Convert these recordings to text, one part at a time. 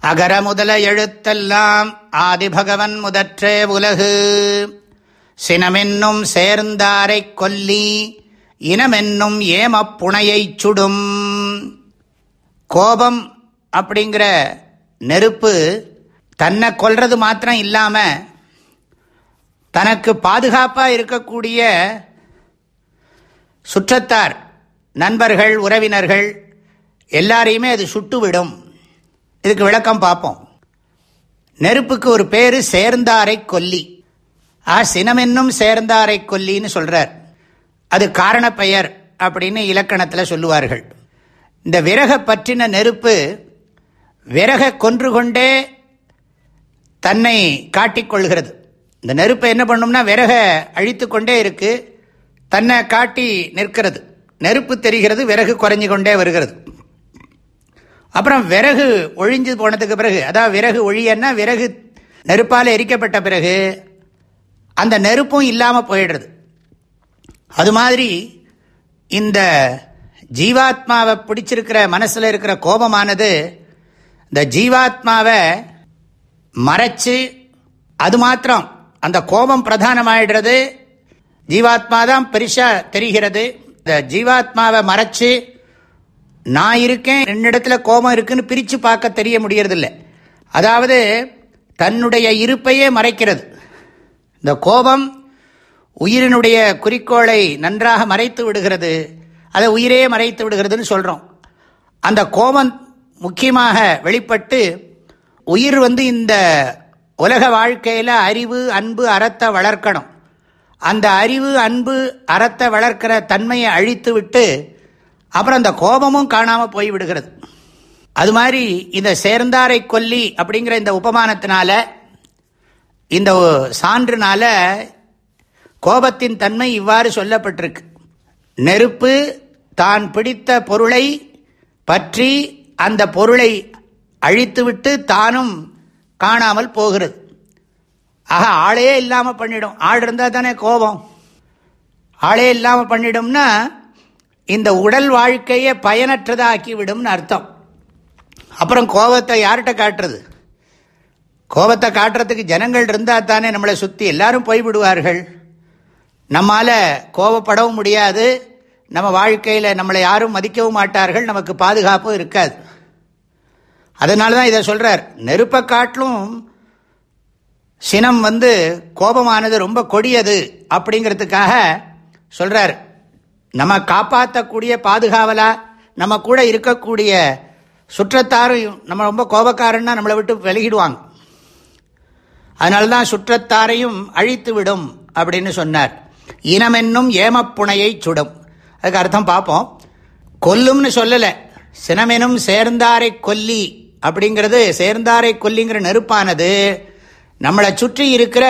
அகர முதல எழுத்தெல்லாம் ஆதிபகவன் முதற்றே உலகு. சினமென்னும் சேர்ந்தாரைக் கொல்லி இனமென்னும் ஏமப்புனையைச் சுடும். கோபம் அப்படிங்கிற நெருப்பு தன்னை கொல்றது மாத்திரம் இல்லாமல் தனக்கு பாதுகாப்பாக இருக்கக்கூடிய சுற்றத்தார் நண்பர்கள் உறவினர்கள் எல்லாரையுமே அது சுட்டுவிடும். இதுக்கு விளக்கம் பார்ப்போம். நெருப்புக்கு ஒரு பேர் சேர்ந்தாரை கொல்லி. ஆ சினமென்னும் சேர்ந்தாரை கொல்லின்னு சொல்கிறார் அது காரண பெயர் அப்படின்னு இலக்கணத்தில் சொல்லுவார்கள். இந்த விறக பற்றின நெருப்பு விறக கொன்று கொண்டே தன்னை காட்டிக்கொள்கிறது இந்த நெருப்பை என்ன பண்ணும்னா விறக அழித்து கொண்டே இருக்குது தன்னை காட்டி நிற்கிறது. நெருப்பு தெரிகிறது விறகு குறைஞ்சு கொண்டே வருகிறது. அப்புறம் விறகு ஒழிஞ்சு போனதுக்கு பிறகு அதாவது விறகு ஒழியன்னா விறகு நெருப்பால் எரிக்கப்பட்ட பிறகு அந்த நெருப்பும் இல்லாமல் போயிடுறது. அது மாதிரி இந்த ஜீவாத்மாவை பிடிச்சிருக்கிற மனசில் இருக்கிற கோபமானது இந்த ஜீவாத்மாவை மறைச்சு அது மாத்திரம் அந்த கோபம் பிரதானமாயிடுறது. ஜீவாத்மா தான் பெருசா தெரிகிறது. இந்த ஜீவாத்மாவை மறைச்சு நான் இருக்கேன் என்னிடத்துல கோபம் இருக்குன்னு பிரித்து பார்க்க தெரிய முடியறதில்லை. அதாவது தன்னுடைய இருப்பையே மறைக்கிறது. இந்த கோபம் உயிரினுடைய குறிக்கோளை நன்றாக மறைத்து விடுகிறது. அதை உயிரே மறைத்து விடுகிறதுன்னு சொல்கிறோம் அந்த கோபம் முக்கியமாக வெளிப்பட்டு உயிர் வந்து இந்த உலக வாழ்க்கையில் அறிவு அன்பு அறத்தை வளர்க்கணும். அந்த அறிவு அன்பு அறத்தை வளர்க்கிற தன்மையை அழித்து விட்டு அப்புறம் அந்த கோபமும் காணாமல் போய் விடுகிறது. அது மாதிரி இந்த சேர்ந்தாரை கொல்லி அப்படிங்கிற இந்த உபமானத்தினால இந்த சான்றுனால கோபத்தின் தன்மை இவ்வாறு சொல்லப்பட்டிருக்கு. நெருப்பு தான் பிடித்த பொருளை பற்றி அந்த பொருளை அழித்துவிட்டு தானும் காணாமல் போகிறது. ஆக ஆளே இல்லாமல் பண்ணிடும். ஆள் இருந்தால் தானே கோபம். ஆளே இல்லாமல் பண்ணிடும்னா இந்த உடல் வாழ்க்கையை பயனற்றதாக்கி விடும்னு அர்த்தம். அப்புறம் கோபத்தை யார்கிட்ட காட்டுறது? கோபத்தை காட்டுறதுக்கு ஜனங்கள் இருந்தால் தானே நம்மளை சுற்றி எல்லாரும் போய்விடுவார்கள் நம்மால் கோபப்படவும் முடியாது. நம்ம வாழ்க்கையில் நம்மளை யாரும் மதிக்கவும் மாட்டார்கள். நமக்கு பாதுகாப்பும் இருக்காது. அதனால தான் இதை சொல்கிறார் நெருப்பை காட்டிலும் சினம் வந்து கோபமானது ரொம்ப கொடியது அப்படிங்கிறதுக்காக சொல்கிறார் நம்ம காப்பாற்றக்கூடிய பாதுகாவலா நம்ம கூட இருக்கக்கூடிய சுற்றத்தாரும் நம்ம ரொம்ப கோபக்காரன்னா நம்மளை விட்டு விலகிடுவாங்க. அதனால்தான் சுற்றத்தாரையும் அழித்து விடும் அப்படின்னு சொன்னார். இனமென்னும் ஏமப்புனையை சுடும். அதுக்கு அர்த்தம் பார்ப்போம். கொல்லும்னு சொல்லலை. சினமெனும் சேர்ந்தாரை கொல்லி அப்படிங்கிறது சேர்ந்தாரை கொல்லிங்கிற நெருப்பானது. நம்மளை சுற்றி இருக்கிற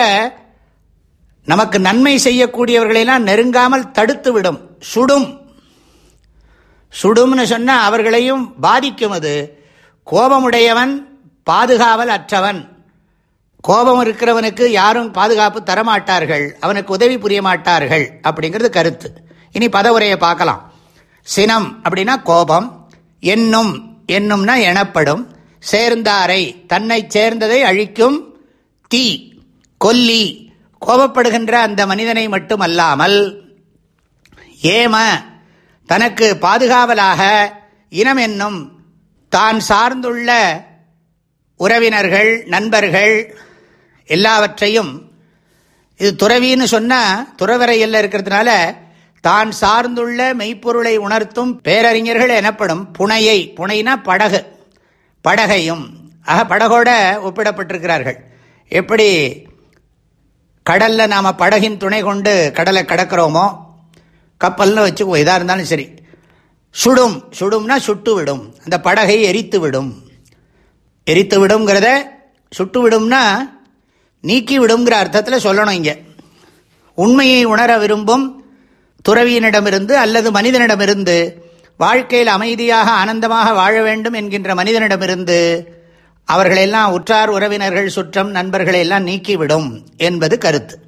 நமக்கு நன்மை செய்யக்கூடியவர்களெல்லாம் நெருங்காமல் தடுத்து விடும் சுடும். சுடும்னு சொன்னால் அவர்களையும் பாதிக்கும் அது. கோபமுடையவன் பாதுகாவல் அற்றவன். கோபம் இருக்கிறவனுக்கு யாரும் பாதுகாப்பு தரமாட்டார்கள். அவனுக்கு உதவி புரிய மாட்டார்கள் அப்படிங்கிறது கருத்து. இனி பதவுரையை பார்க்கலாம். சினம் அப்படின்னா கோபம் என்னும் என்னும்னா எனப்படும் சேர்ந்தாரை தன்னை சேர்ந்ததை அழிக்கும். தீ கொல்லி. கோபப்படுகின்ற அந்த மனிதனை மட்டுமல்லாமல் ஏம தனக்கு பாதுகாவலாக இனம் என்னும் தான் சார்ந்துள்ள உறவினர்கள் நண்பர்கள் எல்லாவற்றையும் இது துறவின்னு சொன்னால் துறவரையில் இருக்கிறதுனால தான் சார்ந்துள்ள மெய்ப்பொருளை உணர்த்தும் பேரறிஞர்கள் எனப்படும் புனையை புனைனா படகு படகையும் ஆக படகோட ஒப்பிடப்பட்டிருக்கிறார்கள். எப்படி கடலில் நாம் படகின் துணை கொண்டு கடலை கடக்கிறோமோ கப்பல்னு வச்சுக்குவோம் எதாக இருந்தாலும் சரி. சுடும். சுடும்னா சுட்டு விடும் அந்த படகை எரித்து விடும் எரித்து விடுங்கிறத சுட்டு விடும்னா நீக்கி விடுங்கிற அர்த்தத்தில் சொல்லணும் இங்கே. உண்மையை உணர விரும்பும் துறவியனிடமிருந்து அல்லது மனிதனிடமிருந்து வாழ்க்கையில் அமைதியாக ஆனந்தமாக வாழ வேண்டும் என்கின்ற மனிதனிடமிருந்து அவர்களெல்லாம் உற்றார் உறவினர்கள் சுற்றம் நண்பர்களை எல்லாம் நீக்கிவிடும் என்பது கருத்து.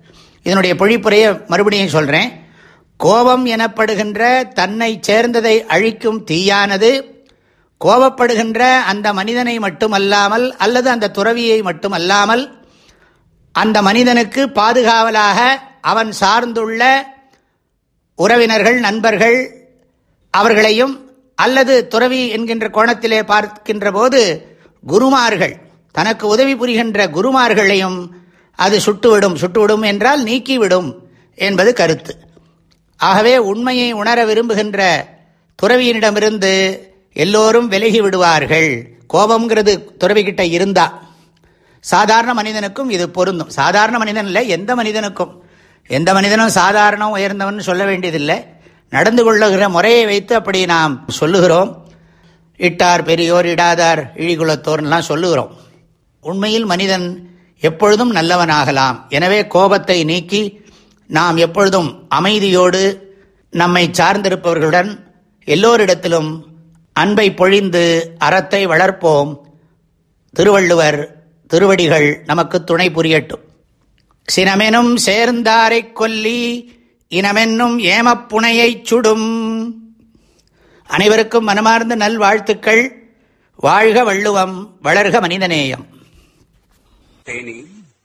இதனுடைய பொழிப்புரையை மறுபடியும் சொல்கிறேன் கோபம் எனப்படுகின்ற தன்னை சேர்ந்ததை அழிக்கும் தீயானது கோபப்படுகின்ற அந்த மனிதனை மட்டுமல்லாமல் அல்லது அந்த துறவியை மட்டுமல்லாமல் அந்த மனிதனுக்கு பாதுகாவலாக அவன் சார்ந்துள்ள உறவினர்கள் நண்பர்கள் அவர்களையும் அல்லது துறவி என்கின்ற கோணத்திலே பார்க்கின்ற போது குருமார்கள் தனக்கு உதவி புரிகின்ற குருமார்களையும் அது சுட்டுவிடும். சுட்டுவிடும் என்றால் நீக்கிவிடும் என்பது கருத்து. ஆகவே உண்மையை உணர விரும்புகின்ற துறவியினிடமிருந்து எல்லோரும் விலகி விடுவார்கள். கோபம்ங்கிறது துறவிக்கிட்ட இருந்தா. சாதாரண மனிதனுக்கும் இது பொருந்தும். சாதாரண மனிதன் இல்லை எந்த மனிதனுக்கும். எந்த மனிதனும் சாதாரணம் உயர்ந்தவன் சொல்ல வேண்டியதில்லை. நடந்து கொள்ளுகிற முறையை வைத்து அப்படி நாம் சொல்லுகிறோம். இட்டார் பெரியோர் இடாதார் இழிகுலத்தோர்லாம் சொல்லுகிறோம். உண்மையில் மனிதன் எப்பொழுதும் நல்லவனாகலாம். எனவே கோபத்தை நீக்கி நாம் எப்பொழுதும் அமைதியோடு நம்மை சார்ந்திருப்பவர்களுடன் எல்லோரிடத்திலும் அன்பை பொழிந்து அறத்தை வளர்ப்போம். திருவள்ளுவர் திருவடிகள் நமக்கு துணை புரியட்டும். சினமெனும் சேர்ந்தாரைக் கொல்லி இனமென்னும் ஏமப்புனையைச் சுடும். அனைவருக்கும் மனமார்ந்த நல்வாழ்த்துக்கள். வாழ்க வள்ளுவம் வளர்க மனிதநேயம். தேனி